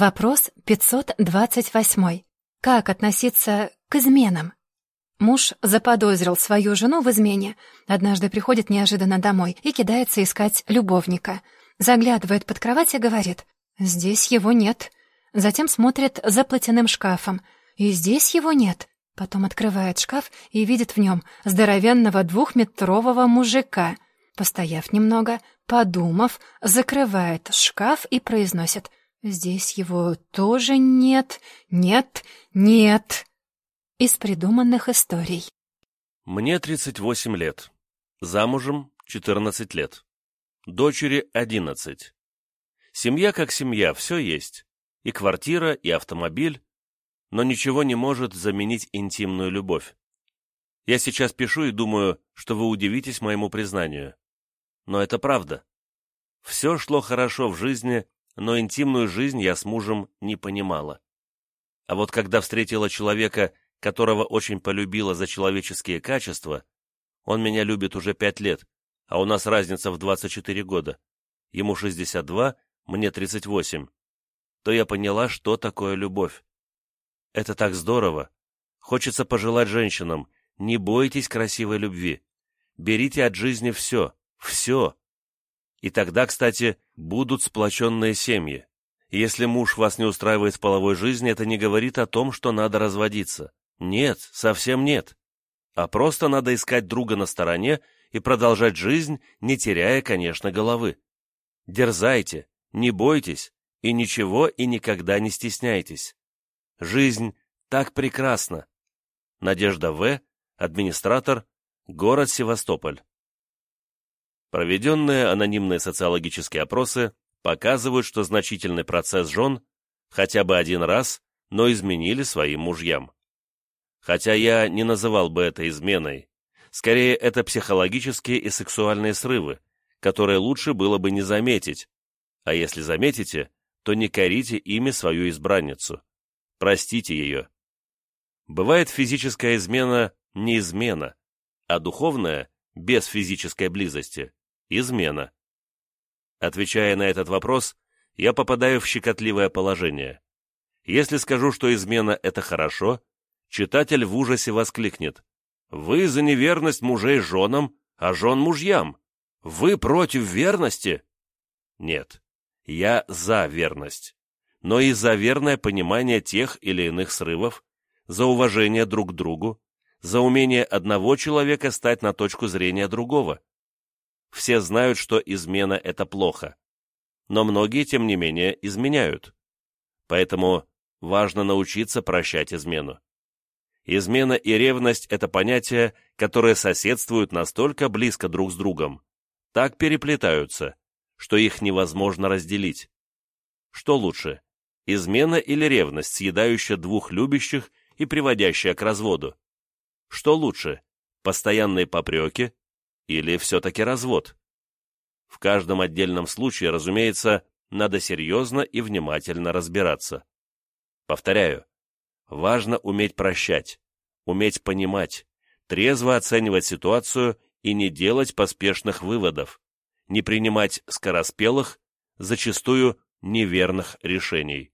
Вопрос 528. Как относиться к изменам? Муж заподозрил свою жену в измене. Однажды приходит неожиданно домой и кидается искать любовника. Заглядывает под кровать и говорит «Здесь его нет». Затем смотрит за платяным шкафом. И здесь его нет. Потом открывает шкаф и видит в нем здоровенного двухметрового мужика. Постояв немного, подумав, закрывает шкаф и произносит Здесь его тоже нет, нет, нет. Из придуманных историй. Мне 38 лет. Замужем 14 лет. Дочери 11. Семья как семья, все есть. И квартира, и автомобиль. Но ничего не может заменить интимную любовь. Я сейчас пишу и думаю, что вы удивитесь моему признанию. Но это правда. Все шло хорошо в жизни но интимную жизнь я с мужем не понимала. А вот когда встретила человека, которого очень полюбила за человеческие качества, он меня любит уже пять лет, а у нас разница в 24 года, ему 62, мне 38, то я поняла, что такое любовь. Это так здорово. Хочется пожелать женщинам, не бойтесь красивой любви. Берите от жизни все, все, и тогда, кстати, будут сплоченные семьи. Если муж вас не устраивает в половой жизни, это не говорит о том, что надо разводиться. Нет, совсем нет. А просто надо искать друга на стороне и продолжать жизнь, не теряя, конечно, головы. Дерзайте, не бойтесь и ничего и никогда не стесняйтесь. Жизнь так прекрасна. Надежда В., администратор, город Севастополь. Проведенные анонимные социологические опросы показывают, что значительный процесс жен хотя бы один раз, но изменили своим мужьям. Хотя я не называл бы это изменой. Скорее, это психологические и сексуальные срывы, которые лучше было бы не заметить. А если заметите, то не корите ими свою избранницу. Простите ее. Бывает физическая измена не измена, а духовная – без физической близости измена. Отвечая на этот вопрос, я попадаю в щекотливое положение. Если скажу, что измена — это хорошо, читатель в ужасе воскликнет. «Вы за неверность мужей женам, а жен мужьям! Вы против верности?» Нет, я за верность, но и за верное понимание тех или иных срывов, за уважение друг к другу, за умение одного человека стать на точку зрения другого. Все знают, что измена – это плохо. Но многие, тем не менее, изменяют. Поэтому важно научиться прощать измену. Измена и ревность – это понятия, которые соседствуют настолько близко друг с другом, так переплетаются, что их невозможно разделить. Что лучше, измена или ревность, съедающая двух любящих и приводящая к разводу? Что лучше, постоянные попреки или все-таки развод? В каждом отдельном случае, разумеется, надо серьезно и внимательно разбираться. Повторяю, важно уметь прощать, уметь понимать, трезво оценивать ситуацию и не делать поспешных выводов, не принимать скороспелых, зачастую неверных решений.